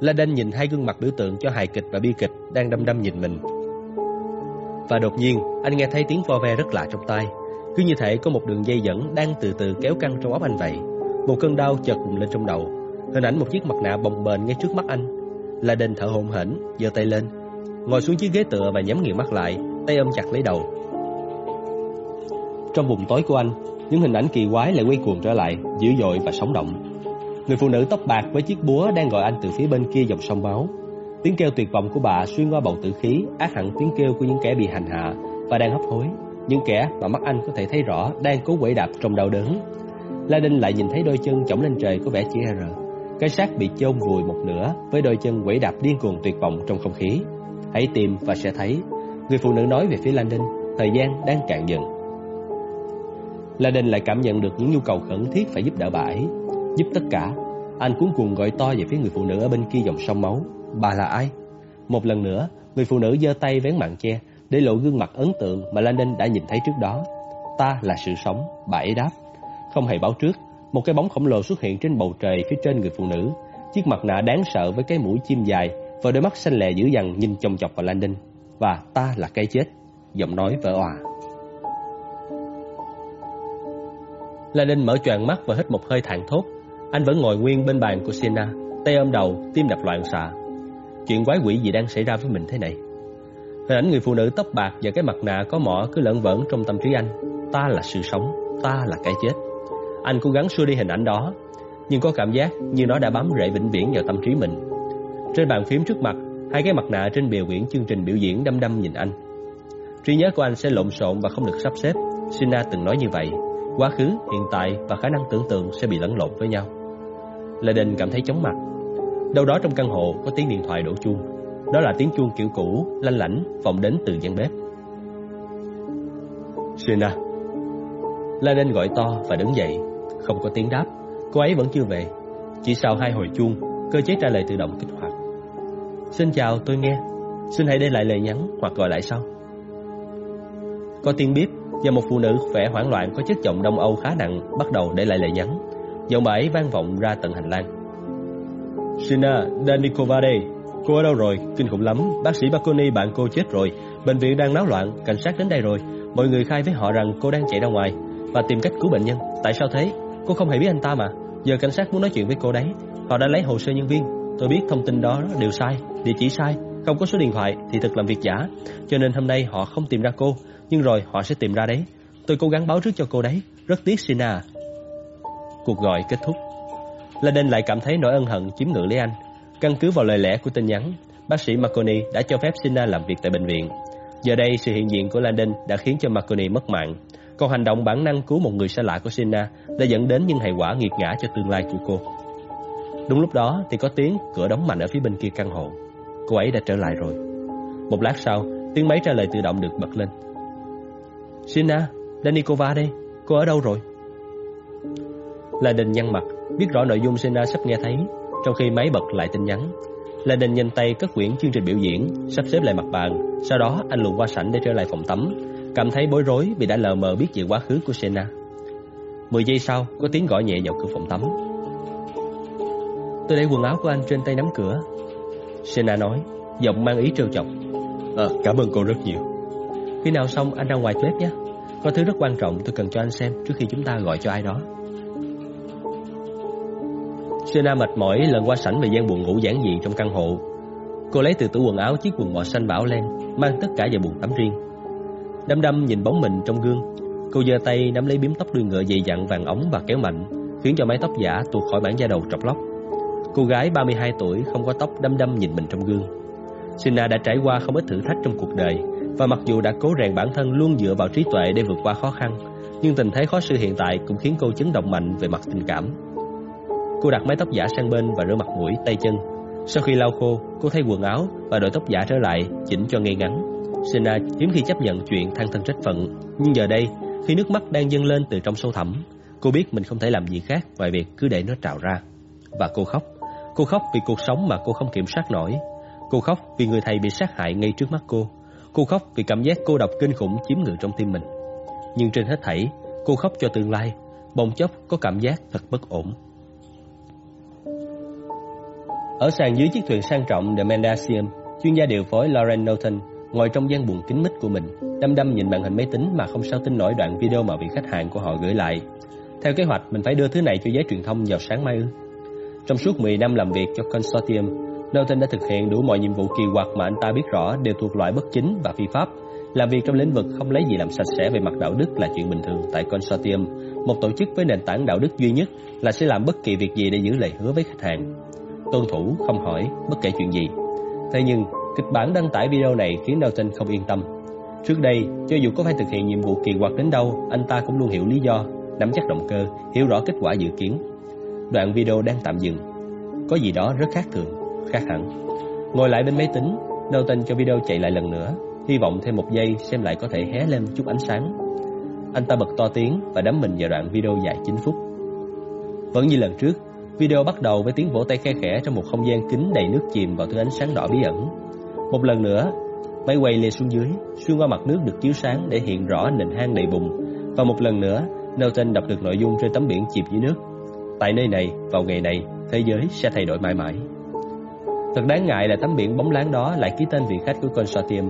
La Đen nhìn hai gương mặt biểu tượng cho hài kịch và bi kịch đang đăm đăm nhìn mình. Và đột nhiên, anh nghe thấy tiếng vo ve rất lạ trong tai. Cứ như thể có một đường dây dẫn đang từ từ kéo căng trong óc anh vậy. Một cơn đau chợt bùng lên trong đầu. Hình ảnh một chiếc mặt nạ bồng bềnh ngay trước mắt anh. La Đen thở hổn hển, giơ tay lên, ngồi xuống chiếc ghế tựa và nhắm nghiền mắt lại, tay ôm chặt lấy đầu. Trong vùng tối của anh, những hình ảnh kỳ quái lại quay cuồng trở lại, dữ dội và sống động. Người phụ nữ tóc bạc với chiếc búa đang gọi anh từ phía bên kia dòng sông máu. Tiếng kêu tuyệt vọng của bà xuyên qua bầu tử khí, ác hẳn tiếng kêu của những kẻ bị hành hạ và đang hấp hối. Những kẻ mà mắt anh có thể thấy rõ đang cố quẩy đạp trong đau đớn. La Đinh lại nhìn thấy đôi chân chổng lên trời có vẻ chữ e R. Cái xác bị chôn vùi một nửa với đôi chân quẩy đạp điên cuồng tuyệt vọng trong không khí. Hãy tìm và sẽ thấy Người phụ nữ nói về phía Landon Thời gian đang cạn dần Landon lại cảm nhận được những nhu cầu khẩn thiết Phải giúp đỡ bà ấy Giúp tất cả Anh cuốn cuồng gọi to về phía người phụ nữ ở bên kia dòng sông máu Bà là ai? Một lần nữa Người phụ nữ giơ tay vén màn che Để lộ gương mặt ấn tượng mà Landon đã nhìn thấy trước đó ta là sự sống, bà ấy đáp. Không hề báo trước, một cái bóng khổng lồ xuất hiện trên bầu trời phía trên người phụ nữ. Chiếc mặt nạ đáng sợ với cái mũi chim dài và đôi mắt xanh lè dữ dằn nhìn chồng chọc vào Landon. Và ta là cái chết, giọng nói vỡ òa. Landon mở choàng mắt và hít một hơi thản thốt. Anh vẫn ngồi nguyên bên bàn của Sienna, tay ôm đầu, tim đập loạn xạ. Chuyện quái quỷ gì đang xảy ra với mình thế này? Hình ảnh người phụ nữ tóc bạc và cái mặt nạ có mỏ cứ lẫn vẩn trong tâm trí anh. Ta là sự sống, ta là cái chết. Anh cố gắng xua đi hình ảnh đó, nhưng có cảm giác như nó đã bám rễ vĩnh viễn vào tâm trí mình. Trên bàn phím trước mặt, hai cái mặt nạ trên bìa quyển chương trình biểu diễn đăm đăm nhìn anh. Trí nhớ của anh sẽ lộn xộn và không được sắp xếp. Sina từng nói như vậy. Quá khứ, hiện tại và khả năng tưởng tượng sẽ bị lẫn lộn với nhau. Lê Đình cảm thấy chóng mặt. Đâu đó trong căn hộ có tiếng điện thoại đổ chuông. Đó là tiếng chuông kiểu cũ, lanh lảnh, vọng đến từ gian bếp. Sina. La Đen gọi to và đứng dậy. Không có tiếng đáp. Cô ấy vẫn chưa về. Chỉ sau hai hồi chuông, cơ chế trả lời tự động kích hoạt. Xin chào, tôi nghe. Xin hãy để lại lời nhắn hoặc gọi lại sau. Có tiếng bíp và một phụ nữ vẻ hoảng loạn có chất giọng Đông Âu khá nặng bắt đầu để lại lời nhắn. Giọng bà ấy vang vọng ra tận hành lang. Sina Danikova đây. Cô ở đâu rồi? Kinh khủng lắm. Bác sĩ Bakoni bạn cô chết rồi. Bệnh viện đang náo loạn. Cảnh sát đến đây rồi. Mọi người khai với họ rằng cô đang chạy ra ngoài và tìm cách cứu bệnh nhân. Tại sao thế? Cô không hề biết anh ta mà. Giờ cảnh sát muốn nói chuyện với cô đấy. Họ đã lấy hồ sơ nhân viên. Tôi biết thông tin đó đều sai, địa chỉ sai, không có số điện thoại thì thực làm việc giả. Cho nên hôm nay họ không tìm ra cô, nhưng rồi họ sẽ tìm ra đấy. Tôi cố gắng báo trước cho cô đấy. Rất tiếc Sina. Cuộc gọi kết thúc. Laden lại cảm thấy nỗi ân hận chiếm ngự lấy anh. Căn cứ vào lời lẽ của tin nhắn, bác sĩ Marconi đã cho phép Sina làm việc tại bệnh viện. Giờ đây, sự hiện diện của Landon đã khiến cho Marconi mất mạng. Còn hành động bản năng cứu một người xa lạ của Sina đã dẫn đến những hệ quả nghiệt ngã cho tương lai của cô. Đúng lúc đó thì có tiếng cửa đóng mạnh ở phía bên kia căn hộ. Cô ấy đã trở lại rồi. Một lát sau, tiếng máy trả lời tự động được bật lên. Sina, Danikova đây, cô ở đâu rồi? Là đình nhăn mặt, biết rõ nội dung Sina sắp nghe thấy, trong khi máy bật lại tin nhắn. Là đình nhanh tay cất quyển chương trình biểu diễn, sắp xếp lại mặt bàn, sau đó anh luồn qua sảnh để trở lại phòng tắm, cảm thấy bối rối vì đã lờ mờ biết về quá khứ của Sina. Mười giây sau, có tiếng gõ nhẹ vào cửa phòng tắm. Tôi để quần áo của anh trên tay nắm cửa. Sina nói, giọng mang ý trêu chọc. À, cảm ơn cô rất nhiều. Khi nào xong anh ra ngoài bếp nhé. Có thứ rất quan trọng tôi cần cho anh xem trước khi chúng ta gọi cho ai đó. Sena mệt mỏi lần qua sảnh về gian buồn ngủ giản dị trong căn hộ. Cô lấy từ tủ quần áo chiếc quần bò xanh bảo len, mang tất cả vào buồng tắm riêng. Đăm đăm nhìn bóng mình trong gương, cô giơ tay nắm lấy bím tóc đuôi ngựa dày dặn vàng ống và kéo mạnh, khiến cho mái tóc giả tuột khỏi bản da đầu trọc lóc. Cô gái 32 tuổi không có tóc đâm đâm nhìn mình trong gương. Sina đã trải qua không ít thử thách trong cuộc đời và mặc dù đã cố rèn bản thân luôn dựa vào trí tuệ để vượt qua khó khăn, nhưng tình thế khó xử hiện tại cũng khiến cô chấn động mạnh về mặt tình cảm. Cô đặt mái tóc giả sang bên và rửa mặt mũi, tay chân. Sau khi lau khô, cô thay quần áo và đội tóc giả trở lại, chỉnh cho ngay ngắn. Sina hiếm khi chấp nhận chuyện than thân trách phận, nhưng giờ đây, khi nước mắt đang dâng lên từ trong sâu thẳm, cô biết mình không thể làm gì khác ngoài việc cứ để nó trào ra. Và cô khóc. Cô khóc vì cuộc sống mà cô không kiểm soát nổi. Cô khóc vì người thầy bị sát hại ngay trước mắt cô. Cô khóc vì cảm giác cô độc kinh khủng chiếm ngự trong tim mình. Nhưng trên hết thảy, cô khóc cho tương lai, bỗng chốc có cảm giác thật bất ổn. Ở sàn dưới chiếc thuyền sang trọng The Mendasium, chuyên gia điều phối Lauren Norton ngồi trong gian buồng kín mít của mình, đăm đăm nhìn màn hình máy tính mà không sao tin nổi đoạn video mà vị khách hàng của họ gửi lại. Theo kế hoạch, mình phải đưa thứ này cho giới truyền thông vào sáng mai ư. Trong suốt 10 năm làm việc cho consortium, Norton đã thực hiện đủ mọi nhiệm vụ kỳ quặc mà anh ta biết rõ đều thuộc loại bất chính và phi pháp. Làm việc trong lĩnh vực không lấy gì làm sạch sẽ về mặt đạo đức là chuyện bình thường tại consortium, một tổ chức với nền tảng đạo đức duy nhất là sẽ làm bất kỳ việc gì để giữ lời hứa với khách hàng. Tuân thủ, không hỏi, bất kể chuyện gì. Thế nhưng, kịch bản đăng tải video này khiến Norton không yên tâm. Trước đây, cho dù có phải thực hiện nhiệm vụ kỳ quặc đến đâu, anh ta cũng luôn hiểu lý do, nắm chắc động cơ, hiểu rõ kết quả dự kiến. Đoạn video đang tạm dừng. Có gì đó rất khác thường, khác hẳn. Ngồi lại bên máy tính, Norton cho video chạy lại lần nữa, hy vọng thêm một giây xem lại có thể hé lên chút ánh sáng. Anh ta bật to tiếng và đắm mình vào đoạn video dài 9 phút. Vẫn như lần trước, video bắt đầu với tiếng vỗ tay khe khẽ trong một không gian kính đầy nước chìm vào thứ ánh sáng đỏ bí ẩn. Một lần nữa, máy quay lê xuống dưới, xuyên qua mặt nước được chiếu sáng để hiện rõ nền hang đầy bùn Và một lần nữa, Nelson đọc được nội dung trên tấm biển chìm dưới nước. Tại nơi này, vào ngày này, thế giới sẽ thay đổi mãi mãi. Thật đáng ngại là tấm biển bóng láng đó lại ký tên vị khách của consortium.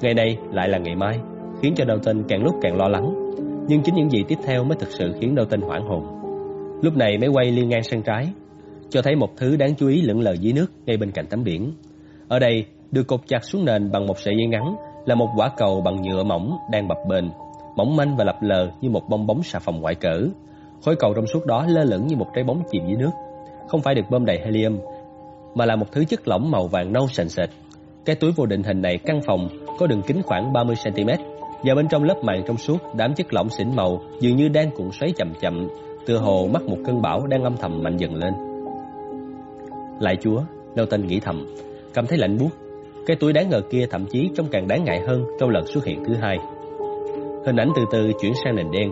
Ngày này lại là ngày mai, khiến cho Dalton càng lúc càng lo lắng. Nhưng chính những gì tiếp theo mới thực sự khiến Dalton hoảng hồn. Lúc này máy quay liên ngang sang trái, cho thấy một thứ đáng chú ý lững lờ dưới nước ngay bên cạnh tấm biển. Ở đây, được cột chặt xuống nền bằng một sợi dây ngắn là một quả cầu bằng nhựa mỏng đang bập bềnh, mỏng manh và lập lờ như một bong bóng xà phòng ngoại cỡ. Khối cầu trong suốt đó lơ lửng như một trái bóng chìm dưới nước, không phải được bơm đầy helium, mà là một thứ chất lỏng màu vàng nâu sền sệt. Cái túi vô định hình này căn phòng có đường kính khoảng 30 cm và bên trong lớp màng trong suốt đám chất lỏng xỉn màu dường như đang cuộn xoáy chậm chậm, tựa hồ mắc một cơn bão đang âm thầm mạnh dần lên. Lại Chúa, Nelton nghĩ thầm, cảm thấy lạnh buốt. Cái túi đáng ngờ kia thậm chí trông càng đáng ngại hơn trong lần xuất hiện thứ hai. Hình ảnh từ từ chuyển sang nền đen.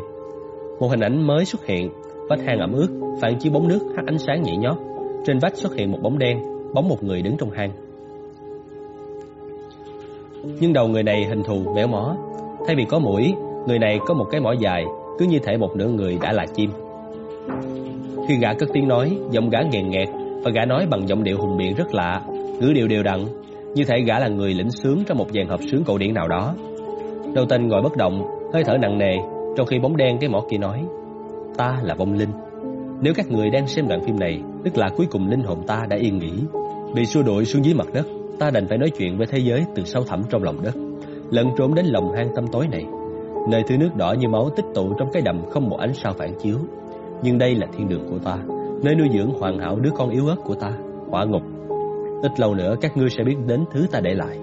Một hình ảnh mới xuất hiện, vách hang ẩm ướt, phản chiếu bóng nước hắt ánh sáng nhẹ nhót. Trên vách xuất hiện một bóng đen, bóng một người đứng trong hang. Nhưng đầu người này hình thù béo mó, thay vì có mũi, người này có một cái mỏ dài, cứ như thể một nửa người đã là chim. Khi gã cất tiếng nói, giọng gã nghèn nghẹt và gã nói bằng giọng điệu hùng biện rất lạ, ngữ điệu đều đặn, như thể gã là người lĩnh sướng trong một dàn hợp sướng cổ điển nào đó. Đầu tên ngồi bất động, hơi thở nặng nề, trong khi bóng đen cái mỏ kia nói, ta là vong linh. Nếu các người đang xem đoạn phim này, tức là cuối cùng linh hồn ta đã yên nghỉ, bị xua đuổi xuống dưới mặt đất, ta đành phải nói chuyện với thế giới từ sâu thẳm trong lòng đất, lẫn trốn đến lòng hang tâm tối này, nơi thứ nước đỏ như máu tích tụ trong cái đầm không một ánh sao phản chiếu. Nhưng đây là thiên đường của ta, nơi nuôi dưỡng hoàn hảo đứa con yếu ớt của ta, hỏa ngục. Ít lâu nữa các ngươi sẽ biết đến thứ ta để lại.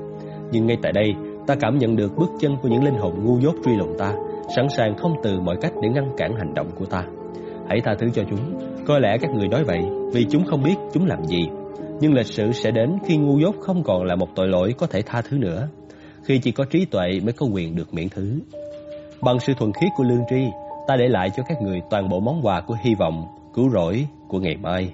Nhưng ngay tại đây, ta cảm nhận được bước chân của những linh hồn ngu dốt truy lùng ta, sẵn sàng không từ mọi cách để ngăn cản hành động của ta. Hãy tha thứ cho chúng. Có lẽ các người nói vậy vì chúng không biết chúng làm gì. Nhưng lịch sử sẽ đến khi ngu dốt không còn là một tội lỗi có thể tha thứ nữa. Khi chỉ có trí tuệ mới có quyền được miễn thứ. Bằng sự thuần khiết của lương tri, ta để lại cho các người toàn bộ món quà của hy vọng, cứu rỗi của ngày mai.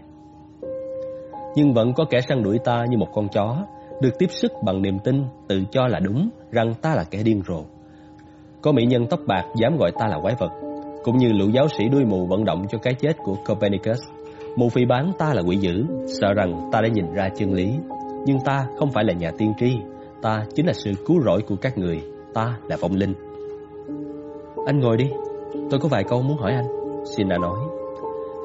Nhưng vẫn có kẻ săn đuổi ta như một con chó, được tiếp sức bằng niềm tin, tự cho là đúng, rằng ta là kẻ điên rồ. Có mỹ nhân tóc bạc dám gọi ta là quái vật, cũng như lũ giáo sĩ đuôi mù vận động cho cái chết của Copernicus. Mù phỉ bán ta là quỷ dữ, sợ rằng ta đã nhìn ra chân lý. Nhưng ta không phải là nhà tiên tri, ta chính là sự cứu rỗi của các người, ta là vong linh. Anh ngồi đi, tôi có vài câu muốn hỏi anh, Sina nói.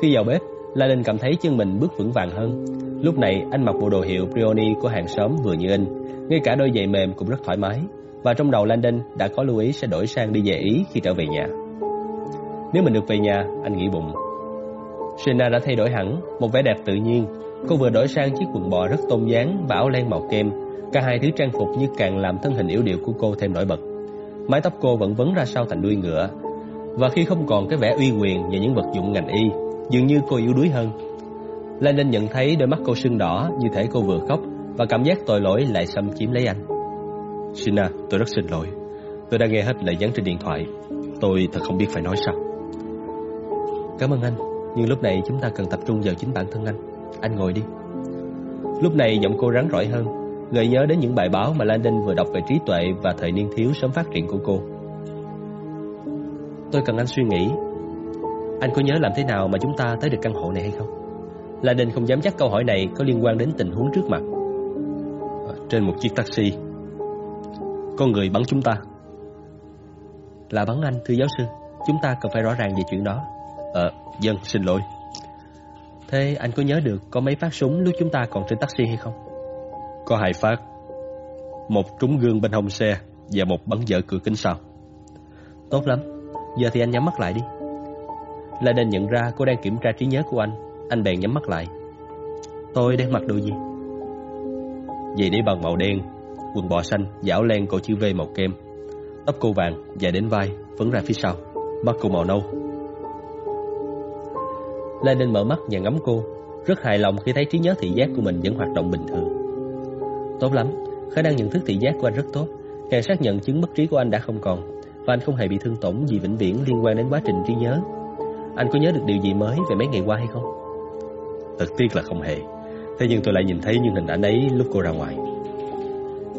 Khi vào bếp, La Linh cảm thấy chân mình bước vững vàng hơn. Lúc này anh mặc bộ đồ hiệu Brioni của hàng xóm vừa như in, ngay cả đôi giày mềm cũng rất thoải mái. Và trong đầu Landon đã có lưu ý sẽ đổi sang đi về Ý khi trở về nhà. Nếu mình được về nhà, anh nghĩ bụng. Sina đã thay đổi hẳn, một vẻ đẹp tự nhiên. Cô vừa đổi sang chiếc quần bò rất tôn dáng và áo len màu kem. Cả hai thứ trang phục như càng làm thân hình yếu điệu của cô thêm nổi bật. Mái tóc cô vẫn vấn ra sau thành đuôi ngựa. Và khi không còn cái vẻ uy quyền và những vật dụng ngành y, dường như cô yếu đuối hơn. Landon nhận thấy đôi mắt cô sưng đỏ như thể cô vừa khóc và cảm giác tội lỗi lại xâm chiếm lấy anh. Sina, tôi rất xin lỗi. Tôi đã nghe hết lời nhắn trên điện thoại. Tôi thật không biết phải nói sao. Cảm ơn anh, nhưng lúc này chúng ta cần tập trung vào chính bản thân anh. Anh ngồi đi. Lúc này giọng cô rắn rỏi hơn, gợi nhớ đến những bài báo mà Landon vừa đọc về trí tuệ và thời niên thiếu sớm phát triển của cô. Tôi cần anh suy nghĩ. Anh có nhớ làm thế nào mà chúng ta tới được căn hộ này hay không? Landon không dám chắc câu hỏi này có liên quan đến tình huống trước mặt. Ờ, trên một chiếc taxi, con người bắn chúng ta. Là bắn anh, thưa giáo sư. Chúng ta cần phải rõ ràng về chuyện đó. Ờ, dân, xin lỗi. Thế anh có nhớ được có mấy phát súng lúc chúng ta còn trên taxi hay không? Có hai phát. Một trúng gương bên hông xe và một bắn dở cửa kính sau. Tốt lắm. Giờ thì anh nhắm mắt lại đi. Là nên nhận ra cô đang kiểm tra trí nhớ của anh. Anh bèn nhắm mắt lại. Tôi đang mặc đồ gì? Giày đế bằng màu đen, quần bò xanh, dảo áo len cổ chữ V màu kem. Tóc cô vàng, dài đến vai, vấn ra phía sau. Mắt cô màu nâu, Lê Ninh mở mắt và ngắm cô. Rất hài lòng khi thấy trí nhớ thị giác của mình vẫn hoạt động bình thường. Tốt lắm Khả năng nhận thức thị giác của anh rất tốt. Càng xác nhận chứng mất trí của anh đã không còn Và anh không hề bị thương tổn gì vĩnh viễn liên quan đến quá trình trí nhớ. Anh có nhớ được điều gì mới về mấy ngày qua hay không? Thật tiếc là không hề. Thế nhưng tôi lại nhìn thấy những hình ảnh ấy lúc cô ra ngoài.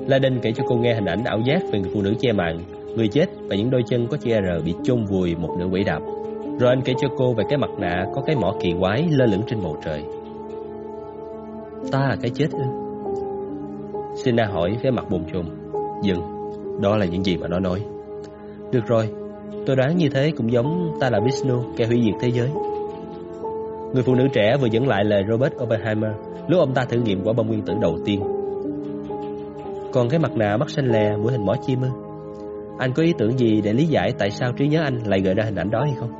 La Đinh kể cho cô nghe hình ảnh ảo giác về người phụ nữ che màn người chết và những đôi chân có chữ R bị chôn vùi một nửa quỷ đạp. Rồi anh kể cho cô về cái mặt nạ có cái mỏ kỳ quái lơ lửng trên bầu trời. Ta là cái chết ư? Sina hỏi với mặt bồn chồn. Dừng, đó là những gì mà nó nói. Được rồi, tôi đoán như thế cũng giống ta là Vishnu, kẻ hủy diệt thế giới. Người phụ nữ trẻ vừa dẫn lại lời Robert Oppenheimer lúc ông ta thử nghiệm quả bom nguyên tử đầu tiên. Còn cái mặt nạ mắt xanh lè mũi hình mỏ chim ư? Anh có ý tưởng gì để lý giải tại sao trí nhớ anh lại gợi ra hình ảnh đó hay không?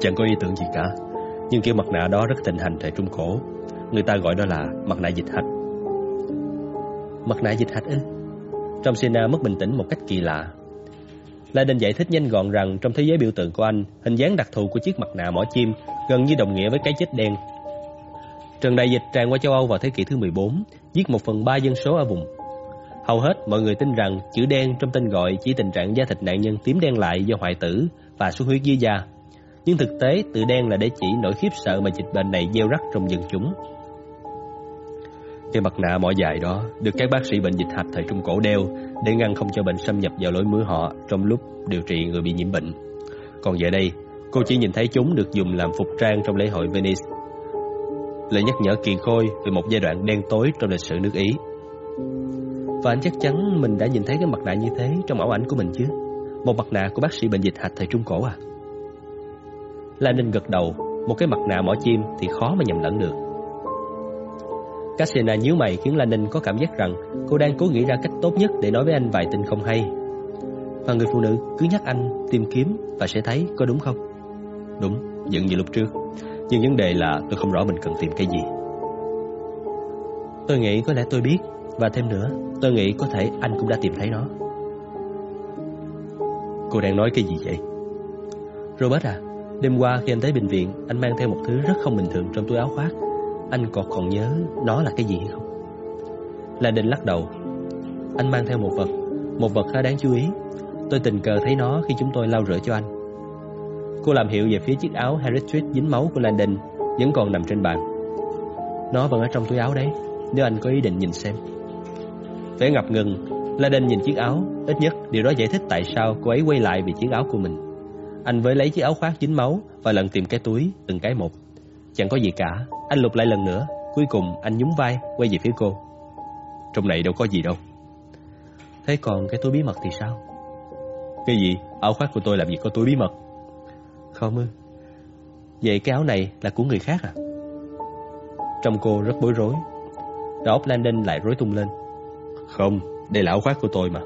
Chẳng có ý tưởng gì cả, nhưng kiểu mặt nạ đó rất thịnh hành thời Trung Cổ. Người ta gọi đó là mặt nạ dịch hạch. Mặt nạ dịch hạch ư? Trong Sina mất bình tĩnh một cách kỳ lạ. La Đinh giải thích nhanh gọn rằng trong thế giới biểu tượng của anh, hình dáng đặc thù của chiếc mặt nạ mỏ chim gần như đồng nghĩa với cái chết đen. Trận đại dịch tràn qua châu Âu vào thế kỷ thứ 14, giết một phần ba dân số ở vùng. Hầu hết mọi người tin rằng chữ đen trong tên gọi chỉ tình trạng da thịt nạn nhân tím đen lại do hoại tử và xuất huyết dưới da. Nhưng thực tế, tự đen là để chỉ nỗi khiếp sợ mà dịch bệnh này gieo rắc trong dân chúng. Cái mặt nạ mỏ dài đó được các bác sĩ bệnh dịch hạch thời Trung Cổ đeo để ngăn không cho bệnh xâm nhập vào lối mũi họ trong lúc điều trị người bị nhiễm bệnh. Còn giờ đây, cô chỉ nhìn thấy chúng được dùng làm phục trang trong lễ hội Venice. Lời nhắc nhở kỳ khôi về một giai đoạn đen tối trong lịch sử nước Ý. Và anh chắc chắn mình đã nhìn thấy cái mặt nạ như thế trong ảo ảnh của mình chứ? Một mặt nạ của bác sĩ bệnh dịch hạch thời Trung Cổ à? Lan Ninh gật đầu, một cái mặt nạ mỏ chim thì khó mà nhầm lẫn được. Cassina nhíu mày khiến Lan Ninh có cảm giác rằng cô đang cố nghĩ ra cách tốt nhất để nói với anh vài tin không hay. Và người phụ nữ cứ nhắc anh tìm kiếm và sẽ thấy có đúng không? Đúng, dựng như lúc trước. Nhưng vấn đề là tôi không rõ mình cần tìm cái gì. Tôi nghĩ có lẽ tôi biết và thêm nữa, tôi nghĩ có thể anh cũng đã tìm thấy nó. Cô đang nói cái gì vậy? Robert à, đêm qua khi anh tới bệnh viện, anh mang theo một thứ rất không bình thường trong túi áo khoác. Anh còn còn nhớ nó là cái gì hay không? Là định lắc đầu. Anh mang theo một vật, một vật khá đáng chú ý. Tôi tình cờ thấy nó khi chúng tôi lau rửa cho anh. Cô làm hiệu về phía chiếc áo Harry Street dính máu của Landon vẫn còn nằm trên bàn. Nó vẫn ở trong túi áo đấy, nếu anh có ý định nhìn xem. Vẻ ngập ngừng, Landon nhìn chiếc áo, ít nhất điều đó giải thích tại sao cô ấy quay lại vì chiếc áo của mình. Anh với lấy chiếc áo khoác dính máu và lần tìm cái túi từng cái một. Chẳng có gì cả, anh lục lại lần nữa, cuối cùng anh nhún vai quay về phía cô. Trong này đâu có gì đâu. Thế còn cái túi bí mật thì sao? Cái gì? Áo khoác của tôi làm gì có túi bí mật? Không ư? Vậy cái áo này là của người khác à? Trong cô rất bối rối. Đầu óc Landon lại rối tung lên. Không, đây là áo khoác của tôi mà.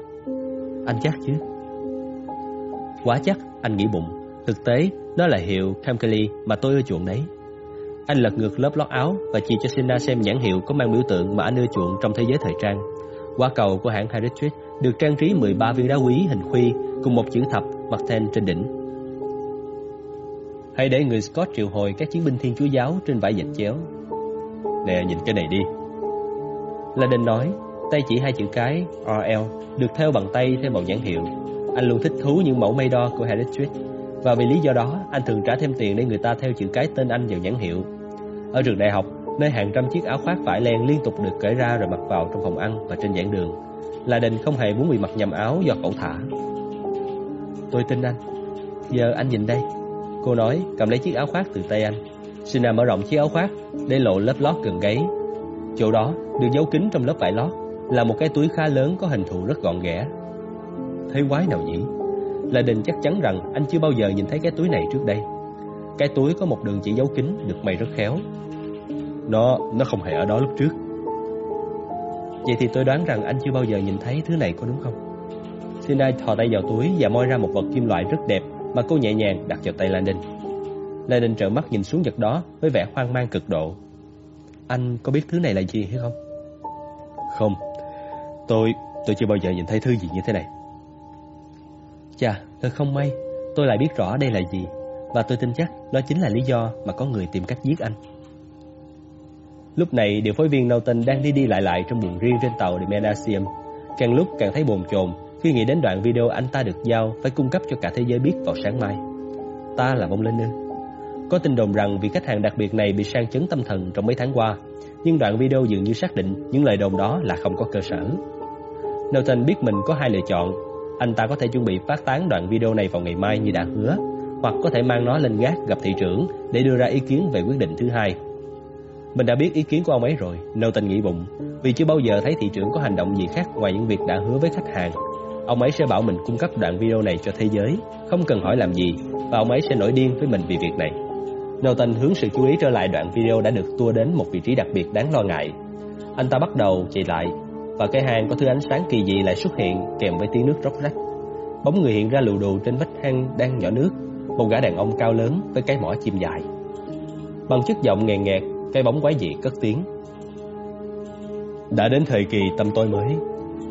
Anh chắc chứ? Quá chắc, anh nghĩ bụng. Thực tế, nó là hiệu Camkeli mà tôi ưa chuộng đấy. Anh lật ngược lớp lót áo và chỉ cho Sina xem nhãn hiệu có mang biểu tượng mà anh ưa chuộng trong thế giới thời trang. Quả cầu của hãng heritage được trang trí 13 viên đá quý hình khuy cùng một chữ thập mặt then trên đỉnh. Hãy để người Scott triệu hồi các chiến binh Thiên Chúa Giáo trên vải dệt chéo. Nè, nhìn cái này đi. La Đinh nói, tay chỉ hai chữ cái RL được theo bằng tay theo màu nhãn hiệu. Anh luôn thích thú những mẫu may đo của Harris Street và vì lý do đó anh thường trả thêm tiền để người ta theo chữ cái tên anh vào nhãn hiệu. Ở trường đại học, nơi hàng trăm chiếc áo khoác vải len liên tục được cởi ra rồi mặc vào trong phòng ăn và trên giảng đường, là Đình không hề muốn bị mặc nhầm áo do cậu thả. Tôi tin anh. Giờ anh nhìn đây. Cô nói, cầm lấy chiếc áo khoác từ tay anh. Sina mở rộng chiếc áo khoác để lộ lớp lót gần gáy. Chỗ đó được giấu kín trong lớp vải lót là một cái túi khá lớn có hình thù rất gọn ghẽ. Thấy quái nào nhỉ? Là Đình chắc chắn rằng anh chưa bao giờ nhìn thấy cái túi này trước đây. Cái túi có một đường chỉ dấu kín được may rất khéo. Nó, nó không hề ở đó lúc trước. Vậy thì tôi đoán rằng anh chưa bao giờ nhìn thấy thứ này có đúng không? sina thò tay vào túi và moi ra một vật kim loại rất đẹp mà cô nhẹ nhàng đặt vào tay Landon. Landon trợn mắt nhìn xuống vật đó với vẻ hoang mang cực độ. Anh có biết thứ này là gì hay không? Không, tôi tôi chưa bao giờ nhìn thấy thứ gì như thế này. Chà, thật không may, tôi lại biết rõ đây là gì và tôi tin chắc đó chính là lý do mà có người tìm cách giết anh. Lúc này, điều phối viên Norton đang đi đi lại lại trong buồng riêng trên tàu The Menasium. Càng lúc càng thấy bồn chồn khi nghĩ đến đoạn video anh ta được giao phải cung cấp cho cả thế giới biết vào sáng mai. Ta là vong linh ư? Có tin đồn rằng vị khách hàng đặc biệt này bị sang chấn tâm thần trong mấy tháng qua, nhưng đoạn video dường như xác định những lời đồn đó là không có cơ sở. Norton biết mình có hai lựa chọn, Anh ta có thể chuẩn bị phát tán đoạn video này vào ngày mai như đã hứa, hoặc có thể mang nó lên gác gặp thị trưởng để đưa ra ý kiến về quyết định thứ hai. Mình đã biết ý kiến của ông ấy rồi, Norton nghĩ bụng, vì chưa bao giờ thấy thị trưởng có hành động gì khác ngoài những việc đã hứa với khách hàng. Ông ấy sẽ bảo mình cung cấp đoạn video này cho thế giới, không cần hỏi làm gì, và ông ấy sẽ nổi điên với mình vì việc này. Norton hướng sự chú ý trở lại đoạn video đã được tua đến một vị trí đặc biệt đáng lo ngại. Anh ta bắt đầu chạy lại, và cái hang có thứ ánh sáng kỳ dị lại xuất hiện kèm với tiếng nước róc rách. Bóng người hiện ra lù đù trên vách hang đang nhỏ nước, một gã đàn ông cao lớn với cái mỏ chim dài. Bằng chất giọng nghèn nghẹt, cái bóng quái dị cất tiếng. Đã đến thời kỳ tâm tối mới.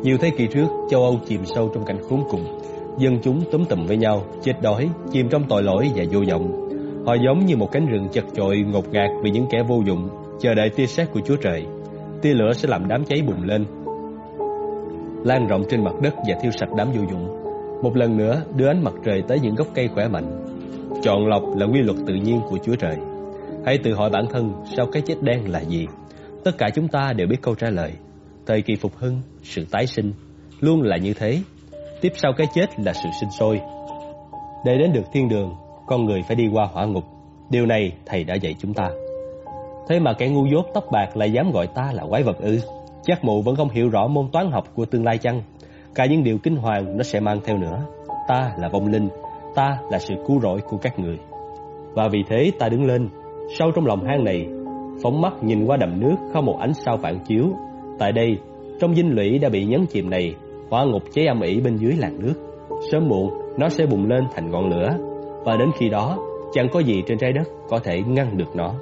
Nhiều thế kỷ trước, châu Âu chìm sâu trong cảnh khốn cùng. Dân chúng túm tụm với nhau, chết đói, chìm trong tội lỗi và vô vọng. Họ giống như một cánh rừng chật chội ngột ngạt vì những kẻ vô dụng, chờ đợi tia sét của Chúa Trời. Tia lửa sẽ làm đám cháy bùng lên, lan rộng trên mặt đất và thiêu sạch đám vô dụng. Một lần nữa đưa ánh mặt trời tới những gốc cây khỏe mạnh. Chọn lọc là quy luật tự nhiên của Chúa Trời. Hãy tự hỏi bản thân sau cái chết đen là gì? Tất cả chúng ta đều biết câu trả lời. Thời kỳ phục hưng, sự tái sinh, luôn là như thế. Tiếp sau cái chết là sự sinh sôi. Để đến được thiên đường, con người phải đi qua hỏa ngục. Điều này thầy đã dạy chúng ta. Thế mà kẻ ngu dốt tóc bạc lại dám gọi ta là quái vật ư? Chắc mụ vẫn không hiểu rõ môn toán học của tương lai chăng? Cả những điều kinh hoàng nó sẽ mang theo nữa. Ta là vong linh, ta là sự cứu rỗi của các người. Và vì thế ta đứng lên, sâu trong lòng hang này, phóng mắt nhìn qua đầm nước không một ánh sao phản chiếu. Tại đây, trong dinh lũy đã bị nhấn chìm này, hỏa ngục cháy âm ỉ bên dưới làn nước. Sớm muộn, nó sẽ bùng lên thành ngọn lửa, và đến khi đó, chẳng có gì trên trái đất có thể ngăn được nó.